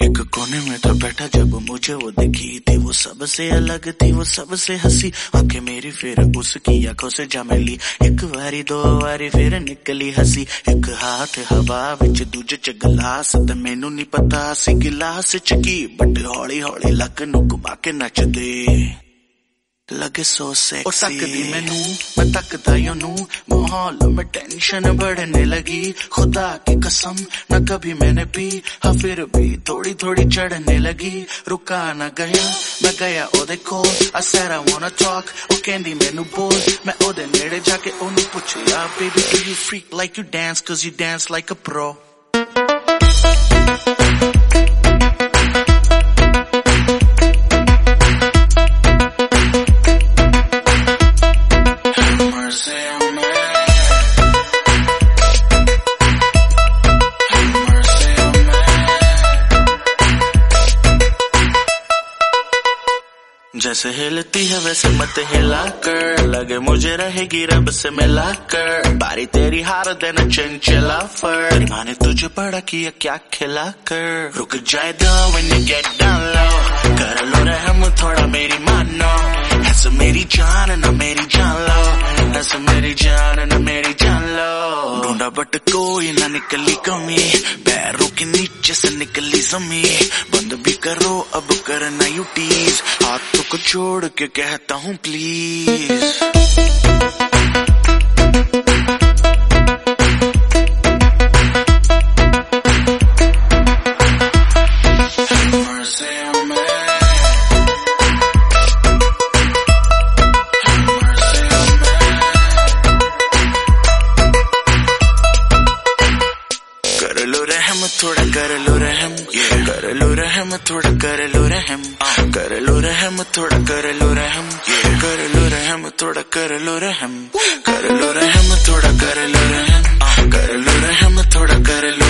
एक कोने में था बैठा जब मुझे वो दिखी थी वो सबसे अलग थी वो सबसे हंसी आंखें मेरी फिर उसकी आंखों से जा मिली एक वारी दो वारी फिर निकली हंसी एक हाथ हवा ਵਿੱਚ ਦੂਜੇ ਚ ਗਲਾਸ ਤੇ ਮੈਨੂੰ ਨਹੀਂ ਪਤਾ ਸੀ ਗਲਾਸ ਚ ਕੀ ਬਟ ਹੌਲੀ ਹੌਲੀ ਲੱਕ ਨੂੰ ਘੁਮਾ ਕੇ ਨੱਚਦੇ ਲੱਗੇ ਸੋ ਸੈਕਸੀ ਉਹ ਤੱਕਦੀ ਮੈਨੂੰ, ਮੈਂ ਤੱਕਦਾ ਉਹਨੂੰ। ਮਾਹੌਲ ਮੈਂ ਟੈਨਸ਼ਨ ਬੜਨੇ ਲਗੀ। ਖੁਦਾ ਕੀ ਕਸਮ, ਨਾ ਕਭੀ ਮੈਨੇ ਪੀ ਹਾਂ ਵੀ ਥੋੜੀ ਥੋੜੀ ਚੜਨੇ ਲਗੀ। ਰੁਕਾ ਨਾ ਗਿਆ, ਮੈਂ ਗਿਆ ਉਹਦੇ ਕੋਲ। I said, I wanna ਉਹ ਕਹਿੰਦੀ, ਮੈਨੂੰ ਬੋਲ। ਮੈਂ ਉਹਦੇ ਨੇੜੇ ਜਾ ਕੇ ਉਹਨੂੰ ਪੁੱਛਿਆ baby do you freak like you dance? Cause you dance like a जैसे हिलती है वैसे मत हिला कर। लगे मुझे रहेगी रब से मिला कर। बारी तेरी हार देना चंचला फर। तेरी माँ ने तुझे बड़ा किया क्या खिला कर। रुक जाए दो when you get down low कर लो रहम थोड़ा मेरी मानो। ऐसे मेरी जान ना मेरी जान लो। ऐसे मेरी जान ना मेरी जान लो। ढूंढा बट कोई ना निकली कमी। पैरों के नीचे से निकली जमी। टीज हाथों को छोड़ के कहता हूँ प्लीज़ थोड़ा कर लो रहम कर लो रहम थोड़ा कर लो रहम कर लो रहम थोड़ा कर लो रहम कर लो रहम थोड़ा कर लो रहम कर लो रहम थोड़ा कर लो रहम कर लो रहम थोड़ा कर लो